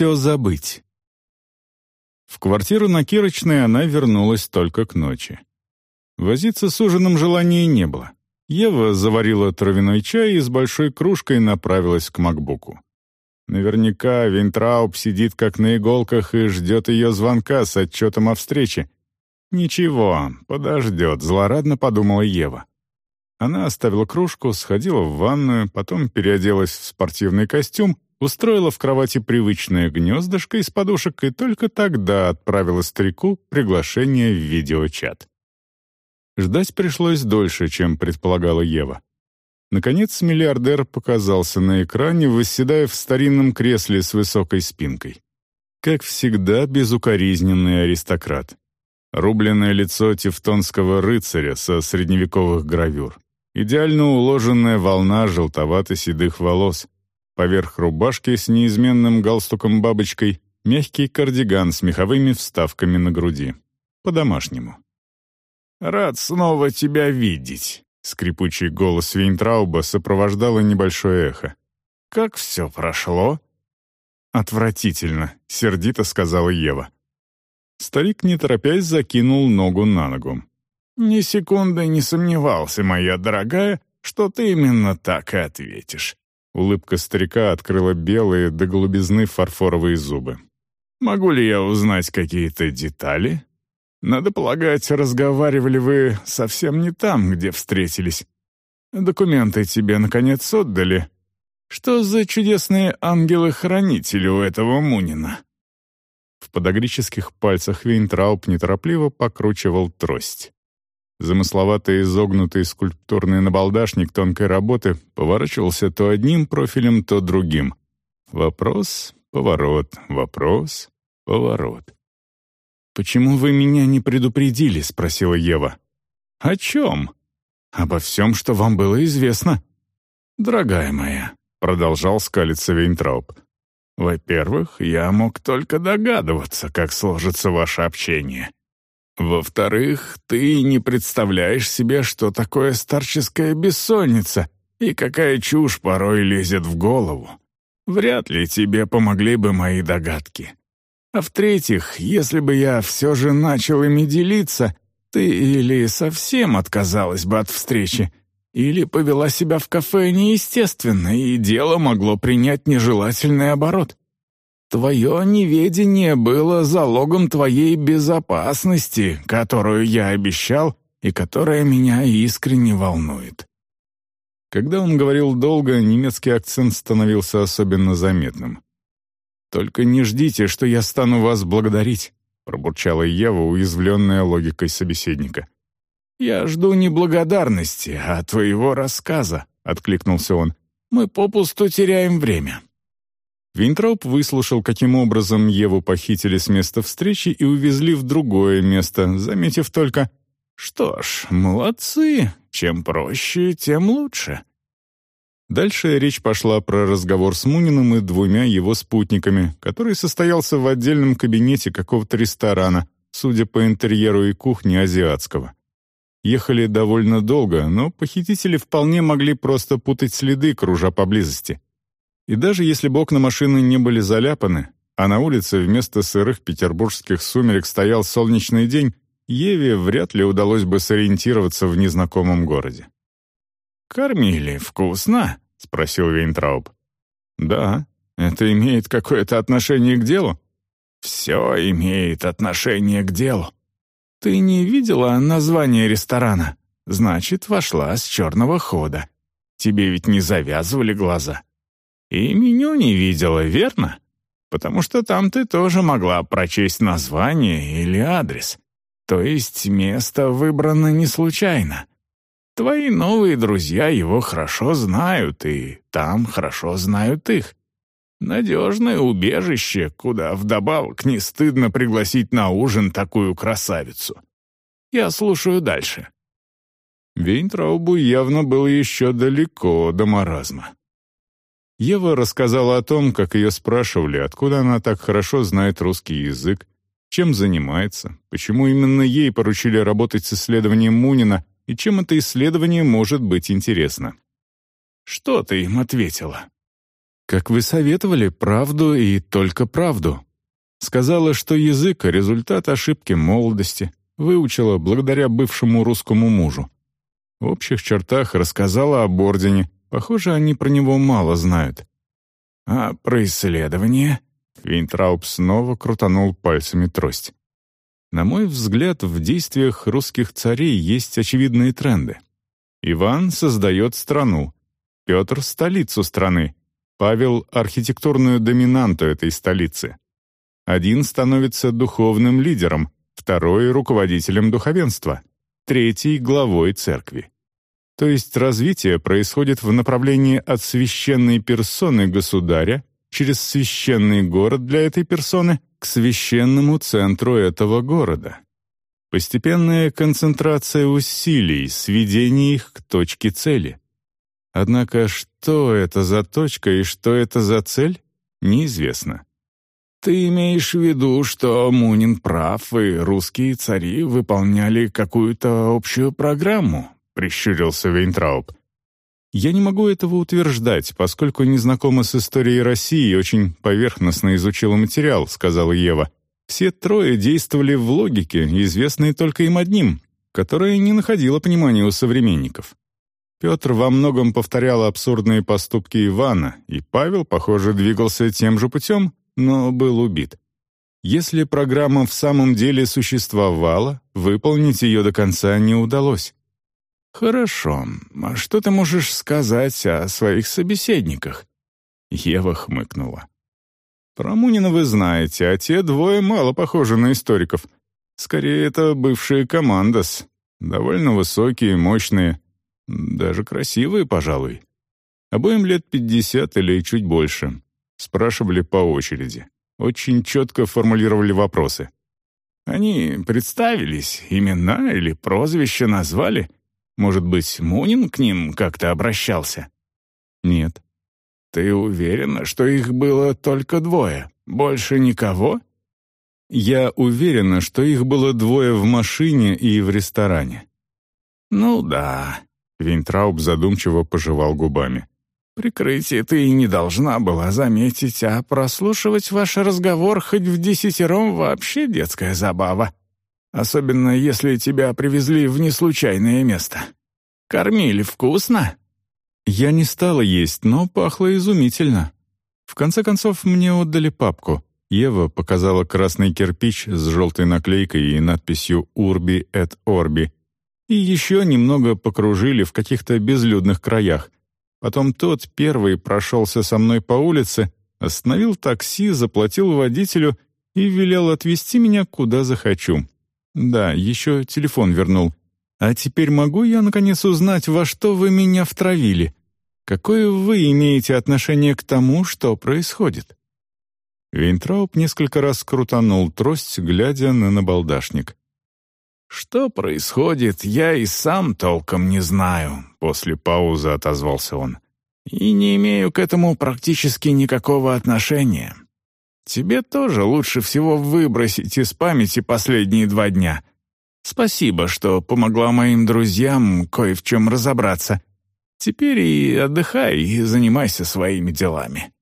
все забыть. В квартиру на Кирочной она вернулась только к ночи. Возиться с ужином желания не было. Ева заварила травяной чай и с большой кружкой направилась к макбуку. Наверняка Винтрауб сидит как на иголках и ждет ее звонка с отчетом о встрече. «Ничего, подождет», — злорадно подумала Ева. Она оставила кружку, сходила в ванную, потом переоделась в спортивный костюм, устроила в кровати привычное гнездышко из подушек и только тогда отправила старику приглашение в видеочат. Ждать пришлось дольше, чем предполагала Ева. Наконец миллиардер показался на экране, восседая в старинном кресле с высокой спинкой. Как всегда, безукоризненный аристократ. Рубленное лицо тевтонского рыцаря со средневековых гравюр. Идеально уложенная волна желтовато-седых волос. Поверх рубашки с неизменным галстуком-бабочкой мягкий кардиган с меховыми вставками на груди. По-домашнему. «Рад снова тебя видеть», Скрипучий голос Вейнтрауба сопровождало небольшое эхо. «Как все прошло?» «Отвратительно», — сердито сказала Ева. Старик, не торопясь, закинул ногу на ногу. «Ни секунды не сомневался, моя дорогая, что ты именно так и ответишь». Улыбка старика открыла белые до голубизны фарфоровые зубы. «Могу ли я узнать какие-то детали?» Надо полагать, разговаривали вы совсем не там, где встретились. Документы тебе, наконец, отдали. Что за чудесные ангелы-хранители у этого Мунина?» В подогрических пальцах Вейнтрауб неторопливо покручивал трость. Замысловатый изогнутый скульптурный набалдашник тонкой работы поворачивался то одним профилем, то другим. Вопрос, поворот, вопрос, поворот. «Почему вы меня не предупредили?» — спросила Ева. «О чем?» «Обо всем, что вам было известно». «Дорогая моя», — продолжал скалиться Вейнтрауб, «во-первых, я мог только догадываться, как сложится ваше общение. Во-вторых, ты не представляешь себе, что такое старческая бессонница и какая чушь порой лезет в голову. Вряд ли тебе помогли бы мои догадки. А в-третьих, если бы я все же начал ими делиться, ты или совсем отказалась бы от встречи, или повела себя в кафе неестественно, и дело могло принять нежелательный оборот. Твое неведение было залогом твоей безопасности, которую я обещал и которая меня искренне волнует». Когда он говорил долго, немецкий акцент становился особенно заметным. «Только не ждите, что я стану вас благодарить», — пробурчала Ева, уязвленная логикой собеседника. «Я жду не благодарности, а твоего рассказа», — откликнулся он. «Мы попусту теряем время». Винтроп выслушал, каким образом Еву похитили с места встречи и увезли в другое место, заметив только «Что ж, молодцы, чем проще, тем лучше». Дальше речь пошла про разговор с Муниным и двумя его спутниками, который состоялся в отдельном кабинете какого-то ресторана, судя по интерьеру и кухне азиатского. Ехали довольно долго, но похитители вполне могли просто путать следы, кружа поблизости. И даже если бы окна машины не были заляпаны, а на улице вместо сырых петербургских сумерек стоял солнечный день, Еве вряд ли удалось бы сориентироваться в незнакомом городе. «Кормили вкусно?» — спросил Вейнтрауб. «Да. Это имеет какое-то отношение к делу?» «Все имеет отношение к делу. Ты не видела название ресторана? Значит, вошла с черного хода. Тебе ведь не завязывали глаза. И меню не видела, верно? Потому что там ты тоже могла прочесть название или адрес. То есть место выбрано не случайно. Твои новые друзья его хорошо знают, и там хорошо знают их. Надежное убежище, куда вдобавок не стыдно пригласить на ужин такую красавицу. Я слушаю дальше». Вейнтраубу явно было еще далеко до маразма. Ева рассказала о том, как ее спрашивали, откуда она так хорошо знает русский язык, чем занимается, почему именно ей поручили работать с исследованием Мунина и чем это исследование может быть интересно. «Что ты им ответила?» Как вы советовали, правду и только правду. Сказала, что язык — результат ошибки молодости, выучила благодаря бывшему русскому мужу. В общих чертах рассказала об ордене, похоже, они про него мало знают. «А про исследование?» Вейнтрауб снова крутанул пальцами трость. На мой взгляд, в действиях русских царей есть очевидные тренды. Иван создает страну, Петр — столицу страны, Павел — архитектурную доминанту этой столицы. Один становится духовным лидером, второй — руководителем духовенства, третий — главой церкви. То есть развитие происходит в направлении от священной персоны государя через священный город для этой персоны к священному центру этого города. Постепенная концентрация усилий, сведение их к точке цели. Однако что это за точка и что это за цель, неизвестно. «Ты имеешь в виду, что Мунин прав, и русские цари выполняли какую-то общую программу?» — прищурился Вейнтрауб. «Я не могу этого утверждать, поскольку не знакома с историей России и очень поверхностно изучила материал», — сказала Ева. «Все трое действовали в логике, известной только им одним, которая не находила понимания у современников. Петр во многом повторял абсурдные поступки Ивана, и Павел, похоже, двигался тем же путем, но был убит. Если программа в самом деле существовала, выполнить ее до конца не удалось. «Хорошо. А что ты можешь сказать о своих собеседниках?» Ева хмыкнула. «Про Мунина вы знаете, а те двое мало похожи на историков. Скорее, это бывшие командос. Довольно высокие, мощные, даже красивые, пожалуй. Обоим лет пятьдесят или чуть больше. Спрашивали по очереди. Очень четко формулировали вопросы. Они представились, имена или прозвища назвали. Может быть, Мунин к ним как-то обращался? Нет. Ты уверена, что их было только двое? Больше никого? Я уверена, что их было двое в машине и в ресторане. Ну да. Винтрауб задумчиво пожевал губами. Прикрытие ты и не должна была заметить, а прослушивать ваш разговор хоть в десятером вообще детская забава. Особенно если тебя привезли в неслучайное место. Кормили вкусно?» Я не стала есть, но пахло изумительно. В конце концов, мне отдали папку. Ева показала красный кирпич с желтой наклейкой и надписью «Урби et Орби». И еще немного покружили в каких-то безлюдных краях — Потом тот первый прошелся со мной по улице, остановил такси, заплатил водителю и велел отвезти меня куда захочу. Да, еще телефон вернул. А теперь могу я, наконец, узнать, во что вы меня втравили? Какое вы имеете отношение к тому, что происходит?» Вейнтрауб несколько раз крутанул трость, глядя на набалдашник. «Что происходит, я и сам толком не знаю», — после паузы отозвался он. «И не имею к этому практически никакого отношения. Тебе тоже лучше всего выбросить из памяти последние два дня. Спасибо, что помогла моим друзьям кое в чем разобраться. Теперь и отдыхай, и занимайся своими делами».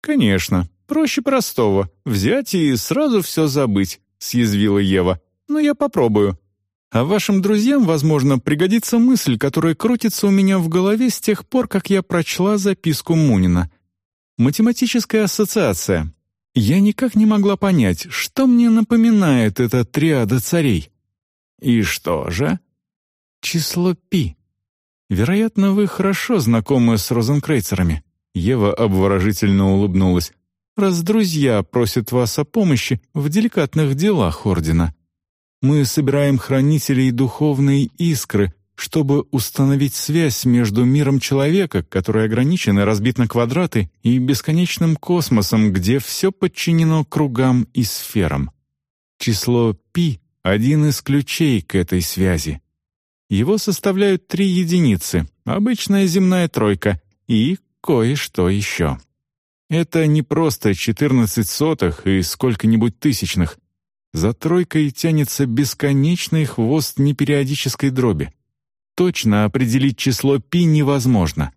«Конечно, проще простого. Взять и сразу все забыть», — съязвила Ева но я попробую. А вашим друзьям, возможно, пригодится мысль, которая крутится у меня в голове с тех пор, как я прочла записку Мунина. Математическая ассоциация. Я никак не могла понять, что мне напоминает эта триада царей. И что же? Число пи. Вероятно, вы хорошо знакомы с розенкрейцерами. Ева обворожительно улыбнулась. Раз друзья просят вас о помощи в деликатных делах Ордена. Мы собираем хранителей духовной искры, чтобы установить связь между миром человека, который ограничен и разбит на квадраты, и бесконечным космосом, где все подчинено кругам и сферам. Число π — один из ключей к этой связи. Его составляют три единицы, обычная земная тройка и кое-что еще. Это не просто 14 сотых и сколько-нибудь тысячных — за тройкой тянется бесконечный хвост непериодической дроби. Точно определить число π невозможно.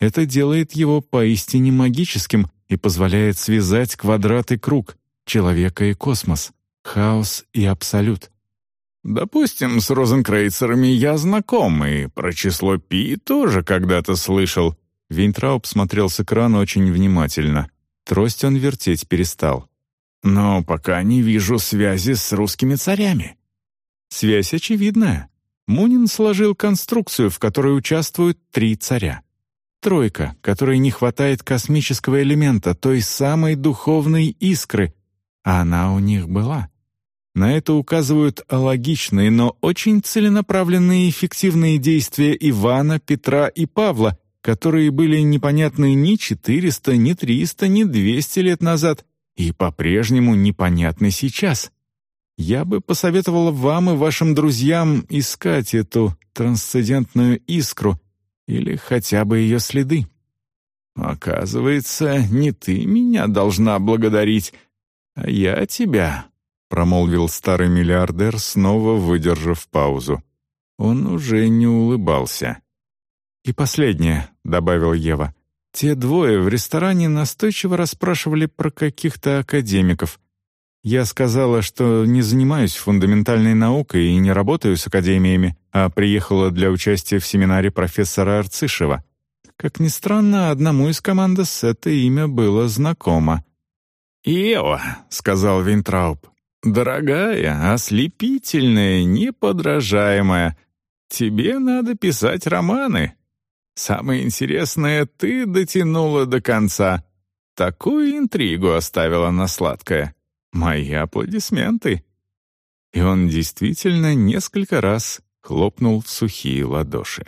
Это делает его поистине магическим и позволяет связать квадрат и круг, человека и космос, хаос и абсолют. Допустим, с розенкрейцерами я знаком, и про число пи тоже когда-то слышал. Винтрауб смотрел с экрана очень внимательно. Трость он вертеть перестал. Но пока не вижу связи с русскими царями. Связь очевидная. Мунин сложил конструкцию, в которой участвуют три царя. Тройка, которой не хватает космического элемента, той самой духовной искры, а она у них была. На это указывают логичные, но очень целенаправленные и эффективные действия Ивана, Петра и Павла, которые были непонятны ни 400, ни 300, ни 200 лет назад и по-прежнему непонятны сейчас. Я бы посоветовала вам и вашим друзьям искать эту трансцендентную искру или хотя бы ее следы. «Оказывается, не ты меня должна благодарить, а я тебя», промолвил старый миллиардер, снова выдержав паузу. Он уже не улыбался. «И последнее», — добавил Ева. «Те двое в ресторане настойчиво расспрашивали про каких-то академиков. Я сказала, что не занимаюсь фундаментальной наукой и не работаю с академиями, а приехала для участия в семинаре профессора Арцишева. Как ни странно, одному из командос это имя было знакомо». «Ева», — сказал Винтрауб, «Дорогая, ослепительная, неподражаемая, тебе надо писать романы. Самое интересное, ты дотянула до конца. Такую интригу оставила на сладкое. Мои аплодисменты». И он действительно несколько раз хлопнул в сухие ладоши.